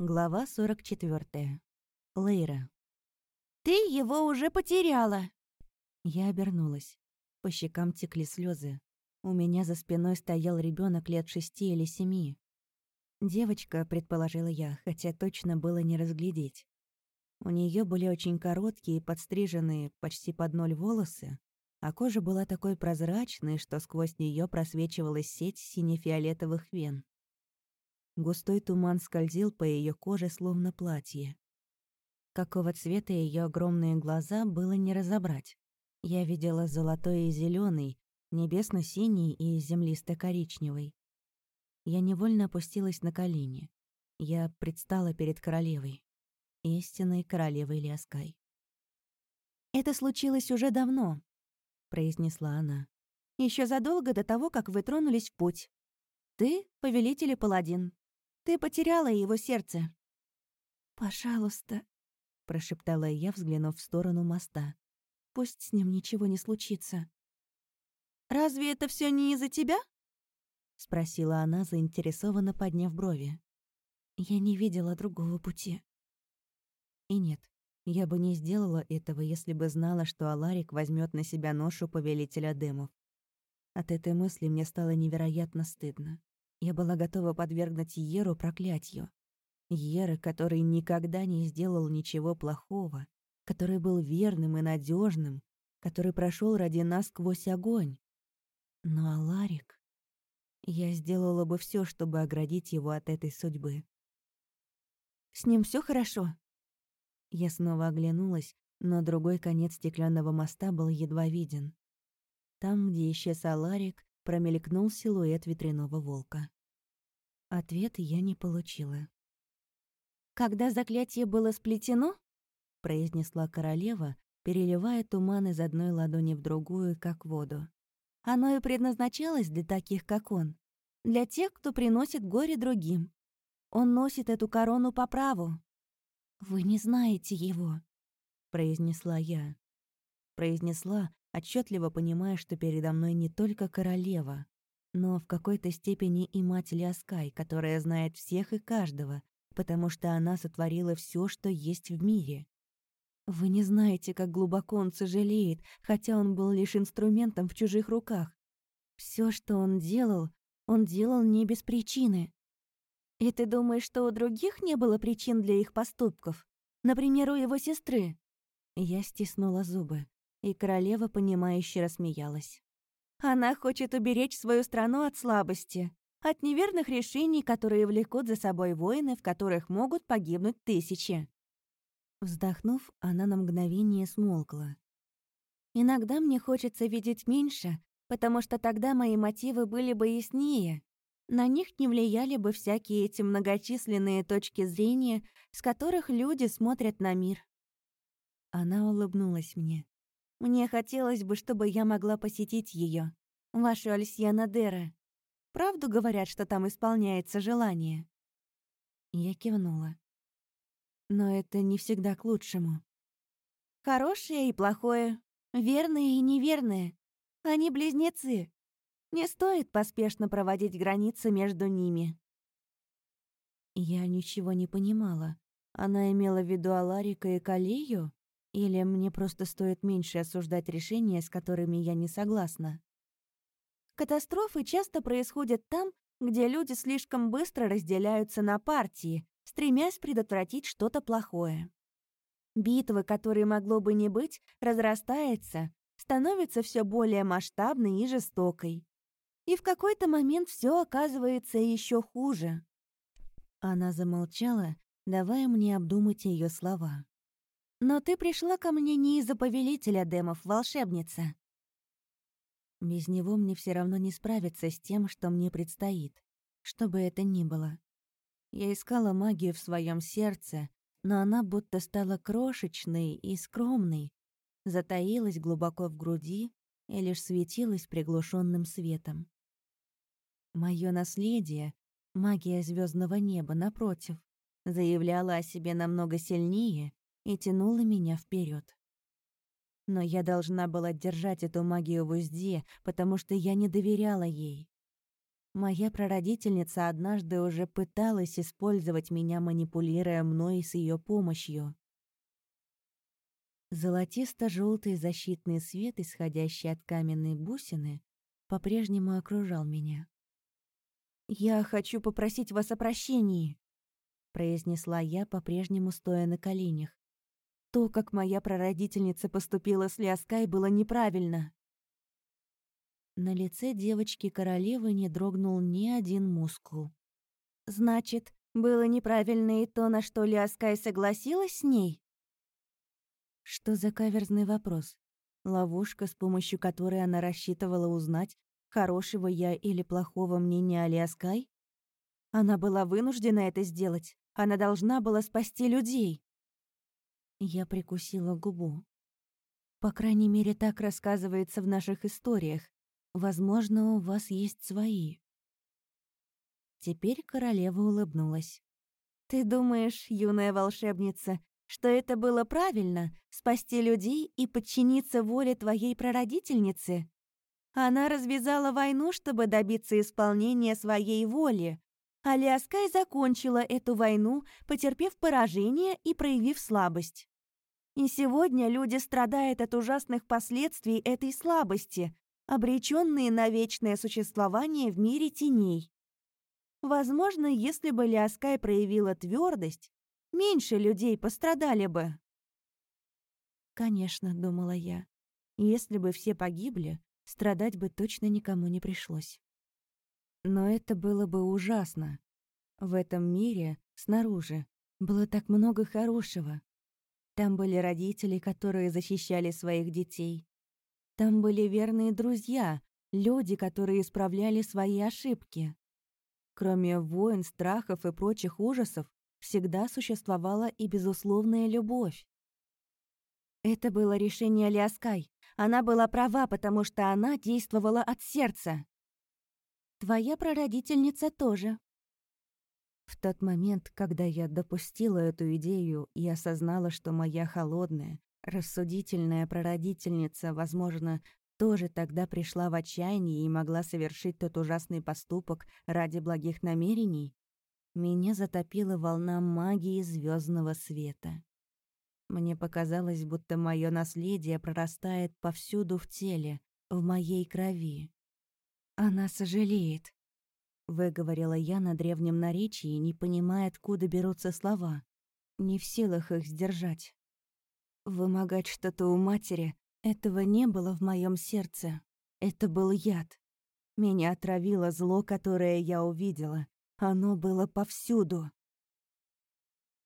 Глава 44. Лейра. «Ты его уже потеряла!» Я обернулась. По щекам текли слезы. У меня за спиной стоял ребенок лет шести или семи. Девочка, предположила я, хотя точно было не разглядеть. У нее были очень короткие, подстриженные, почти под ноль волосы, а кожа была такой прозрачной, что сквозь нее просвечивалась сеть сине-фиолетовых вен. Густой туман скользил по ее коже, словно платье. Какого цвета ее огромные глаза было не разобрать. Я видела золотой и зеленый, небесно-синий и землисто-коричневый. Я невольно опустилась на колени. Я предстала перед королевой. Истинной королевой Лиаскай. «Это случилось уже давно», — произнесла она. Еще задолго до того, как вы тронулись в путь. Ты — повелитель и паладин. Ты потеряла его сердце». «Пожалуйста», — прошептала я, взглянув в сторону моста. «Пусть с ним ничего не случится». «Разве это все не из-за тебя?» — спросила она, заинтересованно подняв брови. Я не видела другого пути. И нет, я бы не сделала этого, если бы знала, что Аларик возьмет на себя ношу повелителя демов. От этой мысли мне стало невероятно стыдно. Я была готова подвергнуть Еру проклятию. Ера, который никогда не сделал ничего плохого, который был верным и надежным, который прошел ради нас сквозь огонь. Но Аларик... Я сделала бы все, чтобы оградить его от этой судьбы. «С ним все хорошо?» Я снова оглянулась, но другой конец стеклянного моста был едва виден. Там, где исчез Аларик, промелькнул силуэт ветряного волка. Ответ я не получила. «Когда заклятие было сплетено?» — произнесла королева, переливая туман из одной ладони в другую, как воду. «Оно и предназначалось для таких, как он, для тех, кто приносит горе другим. Он носит эту корону по праву». «Вы не знаете его», — произнесла я. Произнесла, отчетливо понимая, что передо мной не только королева, но в какой-то степени и мать Лиаскай, которая знает всех и каждого, потому что она сотворила все, что есть в мире. Вы не знаете, как глубоко он сожалеет, хотя он был лишь инструментом в чужих руках. Все, что он делал, он делал не без причины. И ты думаешь, что у других не было причин для их поступков? Например, у его сестры?» Я стиснула зубы, и королева, понимающе рассмеялась. Она хочет уберечь свою страну от слабости, от неверных решений, которые влекут за собой войны, в которых могут погибнуть тысячи. Вздохнув, она на мгновение смолкла. «Иногда мне хочется видеть меньше, потому что тогда мои мотивы были бы яснее. На них не влияли бы всякие эти многочисленные точки зрения, с которых люди смотрят на мир». Она улыбнулась мне. Мне хотелось бы, чтобы я могла посетить ее, вашу Альсьяна Дера. Правду говорят, что там исполняется желание?» Я кивнула. «Но это не всегда к лучшему». «Хорошее и плохое, верное и неверное. Они близнецы. Не стоит поспешно проводить границы между ними». Я ничего не понимала. Она имела в виду Аларика и Калию? Или мне просто стоит меньше осуждать решения, с которыми я не согласна? Катастрофы часто происходят там, где люди слишком быстро разделяются на партии, стремясь предотвратить что-то плохое. Битвы, которые могло бы не быть, разрастается, становится все более масштабной и жестокой. И в какой-то момент все оказывается еще хуже. Она замолчала, давая мне обдумать ее слова. Но ты пришла ко мне не из-за повелителя демов, волшебница. Без него мне все равно не справиться с тем, что мне предстоит, что бы это ни было. Я искала магию в своем сердце, но она будто стала крошечной и скромной, затаилась глубоко в груди и лишь светилась приглушенным светом. Мое наследие, магия звездного неба, напротив, заявляла о себе намного сильнее и тянула меня вперед. Но я должна была держать эту магию в узде, потому что я не доверяла ей. Моя прародительница однажды уже пыталась использовать меня, манипулируя мной с ее помощью. Золотисто-желтый защитный свет, исходящий от каменной бусины, по-прежнему окружал меня. «Я хочу попросить вас о прощении», — произнесла я, по-прежнему стоя на коленях. «То, как моя прародительница поступила с Лиаскай, было неправильно». На лице девочки-королевы не дрогнул ни один мускул. «Значит, было неправильно и то, на что Лиаскай согласилась с ней?» Что за каверзный вопрос? Ловушка, с помощью которой она рассчитывала узнать, хорошего я или плохого мнения о Лиаскай? Она была вынуждена это сделать. Она должна была спасти людей. Я прикусила губу. По крайней мере, так рассказывается в наших историях. Возможно, у вас есть свои. Теперь королева улыбнулась. «Ты думаешь, юная волшебница, что это было правильно — спасти людей и подчиниться воле твоей прародительницы? Она развязала войну, чтобы добиться исполнения своей воли. Аляскай закончила эту войну, потерпев поражение и проявив слабость. И сегодня люди страдают от ужасных последствий этой слабости, обреченные на вечное существование в мире теней. Возможно, если бы Ляскай проявила твердость, меньше людей пострадали бы. Конечно, думала я. Если бы все погибли, страдать бы точно никому не пришлось. Но это было бы ужасно. В этом мире, снаружи, было так много хорошего. Там были родители, которые защищали своих детей. Там были верные друзья, люди, которые исправляли свои ошибки. Кроме войн, страхов и прочих ужасов, всегда существовала и безусловная любовь. Это было решение Лиаскай. Она была права, потому что она действовала от сердца. Твоя прародительница тоже. В тот момент, когда я допустила эту идею и осознала, что моя холодная, Рассудительная прародительница, возможно, тоже тогда пришла в отчаяние и могла совершить тот ужасный поступок ради благих намерений. Меня затопила волна магии звездного света. Мне показалось, будто мое наследие прорастает повсюду в теле, в моей крови. «Она сожалеет», — выговорила я на древнем наречии, не понимая, откуда берутся слова, не в силах их сдержать. Вымогать что-то у матери — этого не было в моем сердце. Это был яд. Меня отравило зло, которое я увидела. Оно было повсюду.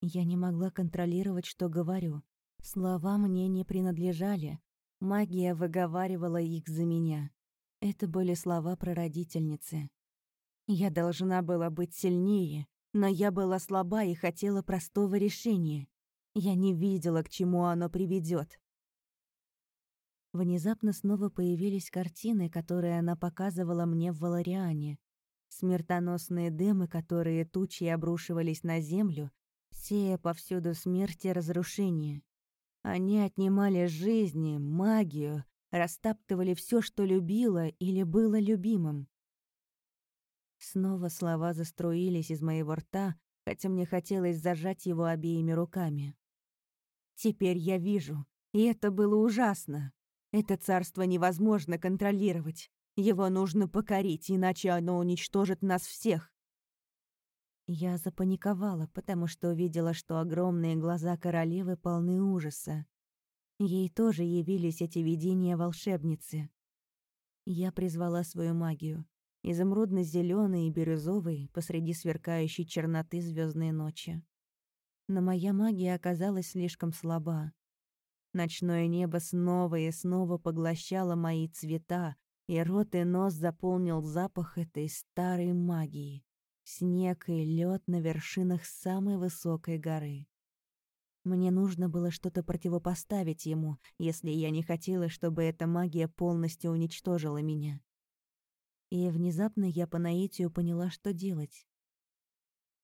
Я не могла контролировать, что говорю. Слова мне не принадлежали. Магия выговаривала их за меня. Это были слова прародительницы. Я должна была быть сильнее, но я была слаба и хотела простого решения. Я не видела, к чему оно приведет. Внезапно снова появились картины, которые она показывала мне в Валариане. Смертоносные дымы, которые тучи обрушивались на землю, сея повсюду смерть и разрушение. Они отнимали жизни, магию, растаптывали все, что любила или было любимым. Снова слова заструились из моего рта, хотя мне хотелось зажать его обеими руками. Теперь я вижу, и это было ужасно. Это царство невозможно контролировать. Его нужно покорить, иначе оно уничтожит нас всех. Я запаниковала, потому что увидела, что огромные глаза королевы полны ужаса. Ей тоже явились эти видения волшебницы. Я призвала свою магию, изумрудно зеленый и бирюзовый посреди сверкающей черноты звездной ночи но моя магия оказалась слишком слаба. Ночное небо снова и снова поглощало мои цвета, и рот и нос заполнил запах этой старой магии. Снег и лед на вершинах самой высокой горы. Мне нужно было что-то противопоставить ему, если я не хотела, чтобы эта магия полностью уничтожила меня. И внезапно я по наитию поняла, что делать.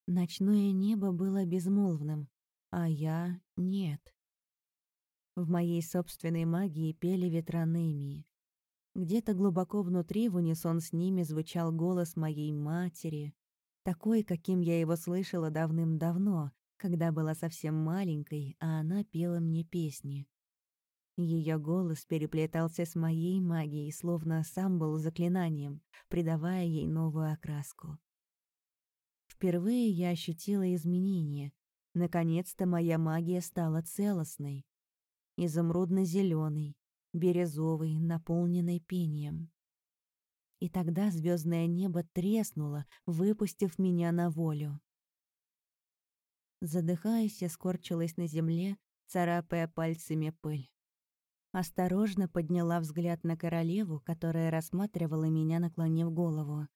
Ночное небо было безмолвным, а я — нет. В моей собственной магии пели ветроными. Где-то глубоко внутри в унисон с ними звучал голос моей матери, такой, каким я его слышала давным-давно, когда была совсем маленькой, а она пела мне песни. Ее голос переплетался с моей магией, словно сам был заклинанием, придавая ей новую окраску. Впервые я ощутила изменения. Наконец-то моя магия стала целостной. изумрудно зеленой бирюзовой, наполненной пением. И тогда звездное небо треснуло, выпустив меня на волю. Задыхаясь, я скорчилась на земле, царапая пальцами пыль. Осторожно подняла взгляд на королеву, которая рассматривала меня, наклонив голову.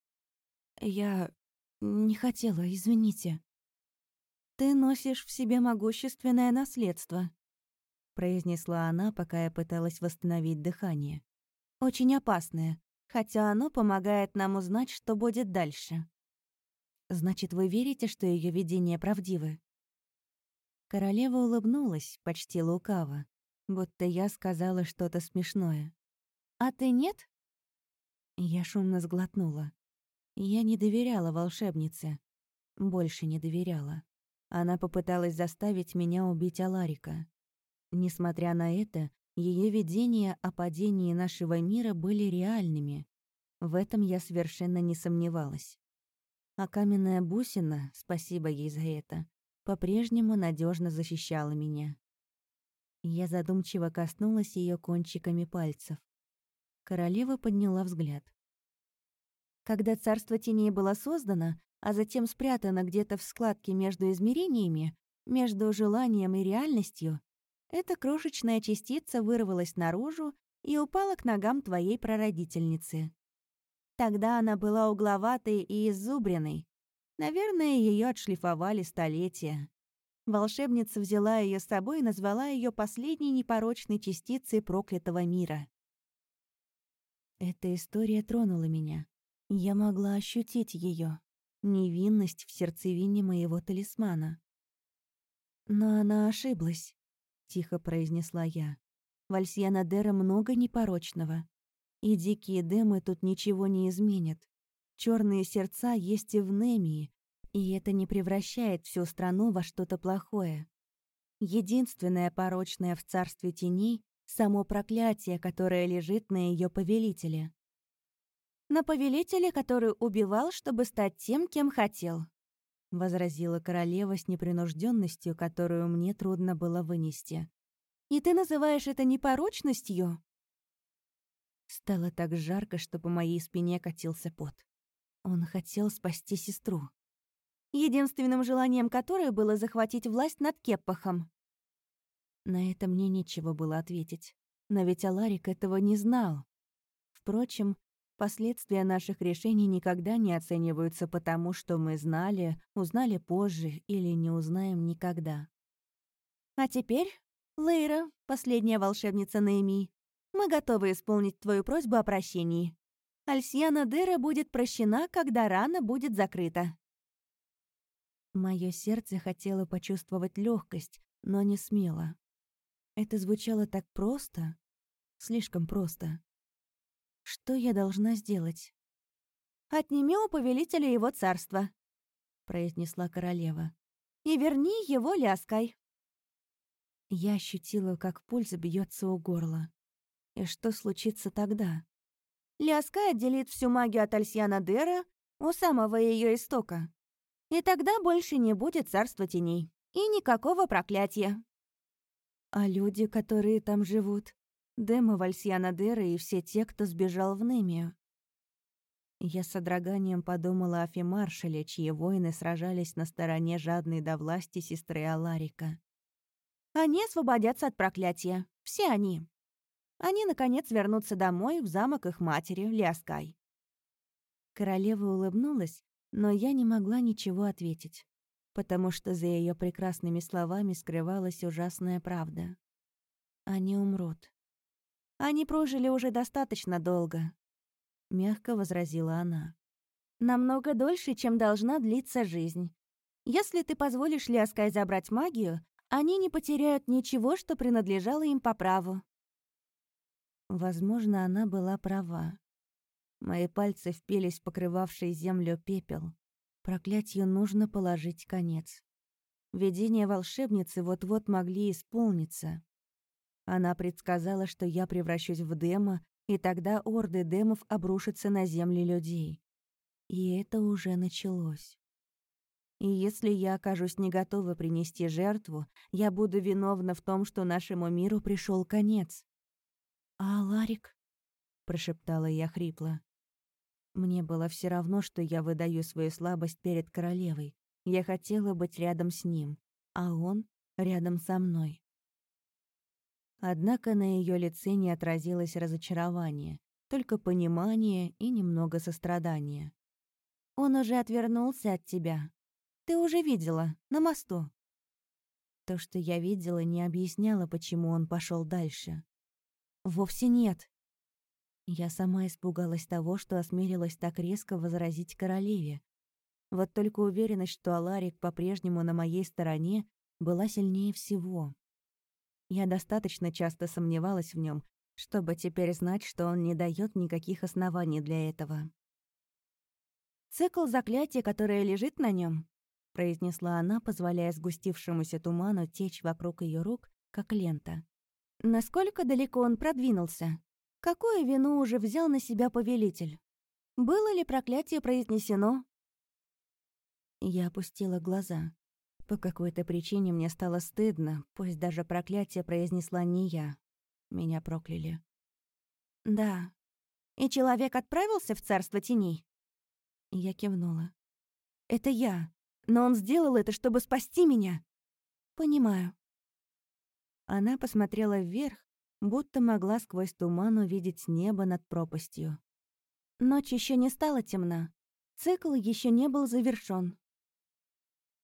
«Я не хотела, извините». «Ты носишь в себе могущественное наследство», — произнесла она, пока я пыталась восстановить дыхание. «Очень опасное, хотя оно помогает нам узнать, что будет дальше». «Значит, вы верите, что ее видения правдивы?» Королева улыбнулась, почти лукаво, будто я сказала что-то смешное. «А ты нет?» Я шумно сглотнула. Я не доверяла волшебнице. Больше не доверяла. Она попыталась заставить меня убить Аларика. Несмотря на это, ее видения о падении нашего мира были реальными. В этом я совершенно не сомневалась. А каменная бусина, спасибо ей за это, по-прежнему надежно защищала меня. Я задумчиво коснулась ее кончиками пальцев. Королева подняла взгляд. Когда царство теней было создано, а затем спрятано где-то в складке между измерениями, между желанием и реальностью, эта крошечная частица вырвалась наружу и упала к ногам твоей прародительницы. Тогда она была угловатой и изубренной, Наверное, ее отшлифовали столетия. Волшебница взяла ее с собой и назвала ее последней непорочной частицей проклятого мира. Эта история тронула меня. Я могла ощутить ее невинность в сердцевине моего талисмана. Но она ошиблась, тихо произнесла я. В Альсьянадера много непорочного. И дикие демы тут ничего не изменят. Черные сердца есть и в Немии, и это не превращает всю страну во что-то плохое. Единственное порочное в царстве теней — само проклятие, которое лежит на ее повелителе. «На повелителе, который убивал, чтобы стать тем, кем хотел», — возразила королева с непринужденностью, которую мне трудно было вынести. «И ты называешь это непорочностью?» Стало так жарко, что по моей спине катился пот. Он хотел спасти сестру. Единственным желанием которой было захватить власть над Кеппахом. На это мне нечего было ответить. Но ведь Аларик этого не знал. Впрочем, последствия наших решений никогда не оцениваются потому, что мы знали, узнали позже или не узнаем никогда. А теперь, Лейра, последняя волшебница Наэми, мы готовы исполнить твою просьбу о прощении. Альсьяна Дера будет прощена, когда рана будет закрыта. Мое сердце хотело почувствовать легкость, но не смело. Это звучало так просто, слишком просто. Что я должна сделать? «Отними у повелителя его царства», — произнесла королева. «И верни его ляской». Я ощутила, как пульс бьется у горла. И что случится тогда? Ляска отделит всю магию от Альсьяна Дера у самого ее истока. И тогда больше не будет царства теней. И никакого проклятия. А люди, которые там живут? Дема Вальсьяна Дера и все те, кто сбежал в Немию. Я с содроганием подумала о Фимаршале, чьи воины сражались на стороне жадной до власти сестры Аларика. Они освободятся от проклятия. Все они они, наконец, вернутся домой, в замок их матери, Ляскай. Королева улыбнулась, но я не могла ничего ответить, потому что за ее прекрасными словами скрывалась ужасная правда. Они умрут. Они прожили уже достаточно долго, — мягко возразила она. Намного дольше, чем должна длиться жизнь. Если ты позволишь Ляскай забрать магию, они не потеряют ничего, что принадлежало им по праву. Возможно, она была права. Мои пальцы впились в покрывавший землю пепел. Проклятию нужно положить конец. Видения волшебницы вот-вот могли исполниться. Она предсказала, что я превращусь в демо, и тогда орды демов обрушатся на земли людей. И это уже началось. И если я окажусь не готова принести жертву, я буду виновна в том, что нашему миру пришел конец. «А Ларик?» — прошептала я хрипло. Мне было все равно, что я выдаю свою слабость перед королевой. Я хотела быть рядом с ним, а он рядом со мной. Однако на ее лице не отразилось разочарование, только понимание и немного сострадания. «Он уже отвернулся от тебя. Ты уже видела, на мосту». То, что я видела, не объясняло, почему он пошел дальше. «Вовсе нет». Я сама испугалась того, что осмелилась так резко возразить королеве. Вот только уверенность, что Аларик по-прежнему на моей стороне, была сильнее всего. Я достаточно часто сомневалась в нем, чтобы теперь знать, что он не дает никаких оснований для этого. «Цикл заклятия, которое лежит на нем, произнесла она, позволяя сгустившемуся туману течь вокруг ее рук, как лента. Насколько далеко он продвинулся? Какую вину уже взял на себя повелитель? Было ли проклятие произнесено? Я опустила глаза. По какой-то причине мне стало стыдно, пусть даже проклятие произнесла не я. Меня прокляли. «Да. И человек отправился в царство теней?» Я кивнула. «Это я. Но он сделал это, чтобы спасти меня». «Понимаю. Она посмотрела вверх, будто могла сквозь туман увидеть небо над пропастью. Ночь еще не стала темна. Цикл еще не был завершен.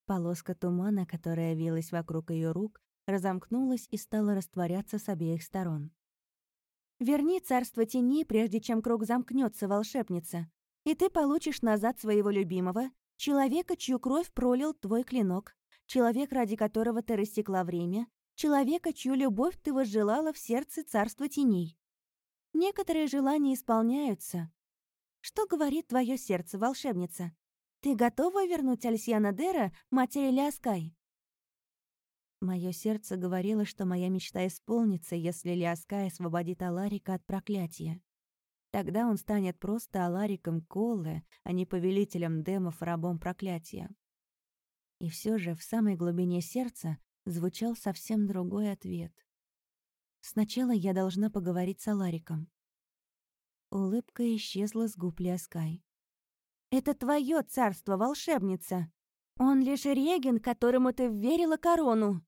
Полоска тумана, которая вилась вокруг ее рук, разомкнулась и стала растворяться с обеих сторон. «Верни царство тени, прежде чем круг замкнется, волшебница, и ты получишь назад своего любимого, человека, чью кровь пролил твой клинок, человек, ради которого ты рассекла время, человека, чью любовь ты возжелала в сердце царства теней. Некоторые желания исполняются. Что говорит твое сердце, волшебница? Ты готова вернуть Альсьяна Дера, матери Ляскай? Мое сердце говорило, что моя мечта исполнится, если Ляскай освободит Аларика от проклятия. Тогда он станет просто Алариком Коллы, а не повелителем демов рабом проклятия. И все же в самой глубине сердца звучал совсем другой ответ. Сначала я должна поговорить с Алариком. Улыбка исчезла с губ Лиаскай. «Это твое царство, волшебница! Он лишь реген, которому ты верила корону!»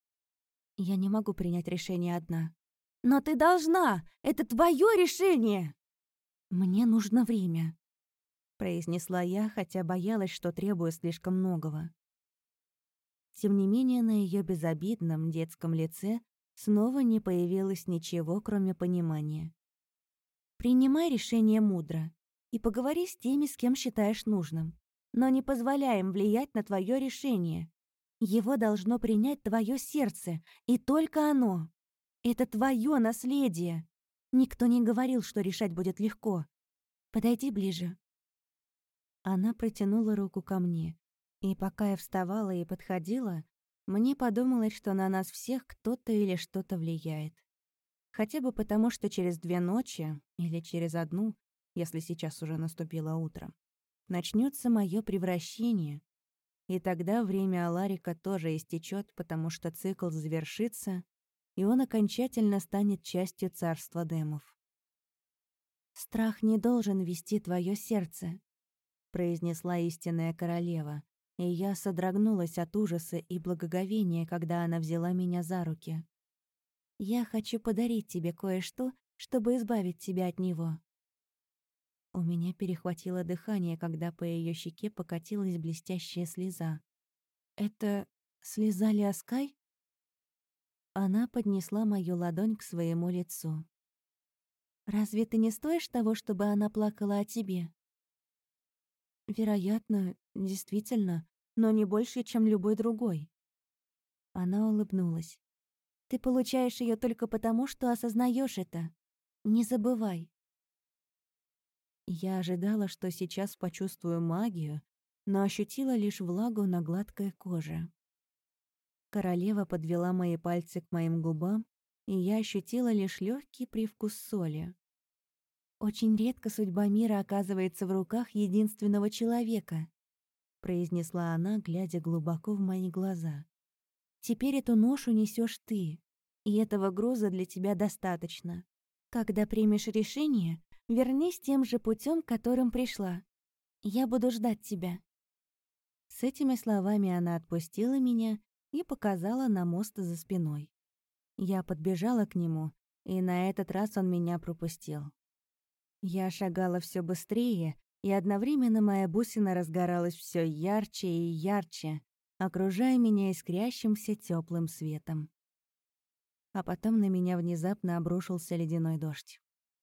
«Я не могу принять решение одна». «Но ты должна! Это твое решение!» «Мне нужно время», — произнесла я, хотя боялась, что требую слишком многого. Тем не менее, на ее безобидном детском лице снова не появилось ничего, кроме понимания. «Принимай решение мудро и поговори с теми, с кем считаешь нужным, но не позволяй им влиять на твое решение. Его должно принять твое сердце, и только оно. Это твое наследие. Никто не говорил, что решать будет легко. Подойди ближе». Она протянула руку ко мне, и пока я вставала и подходила, мне подумалось, что на нас всех кто-то или что-то влияет. Хотя бы потому, что через две ночи, или через одну, если сейчас уже наступило утро, начнется мое превращение, и тогда время Аларика тоже истечет, потому что цикл завершится, и он окончательно станет частью царства демов. «Страх не должен вести твое сердце», — произнесла истинная королева, и я содрогнулась от ужаса и благоговения, когда она взяла меня за руки. «Я хочу подарить тебе кое-что, чтобы избавить тебя от него». У меня перехватило дыхание, когда по ее щеке покатилась блестящая слеза. «Это слеза Лиаскай?» Она поднесла мою ладонь к своему лицу. «Разве ты не стоишь того, чтобы она плакала о тебе?» Вероятно, действительно, но не больше, чем любой другой. Она улыбнулась. Ты получаешь ее только потому, что осознаешь это. Не забывай. Я ожидала, что сейчас почувствую магию, но ощутила лишь влагу на гладкой коже. Королева подвела мои пальцы к моим губам, и я ощутила лишь легкий привкус соли. «Очень редко судьба мира оказывается в руках единственного человека», произнесла она, глядя глубоко в мои глаза. «Теперь эту ношу несешь ты, и этого груза для тебя достаточно. Когда примешь решение, Вернись тем же путем, которым пришла. Я буду ждать тебя». С этими словами она отпустила меня и показала на мост за спиной. Я подбежала к нему, и на этот раз он меня пропустил. Я шагала все быстрее, и одновременно моя бусина разгоралась все ярче и ярче, окружая меня искрящимся теплым светом. А потом на меня внезапно обрушился ледяной дождь.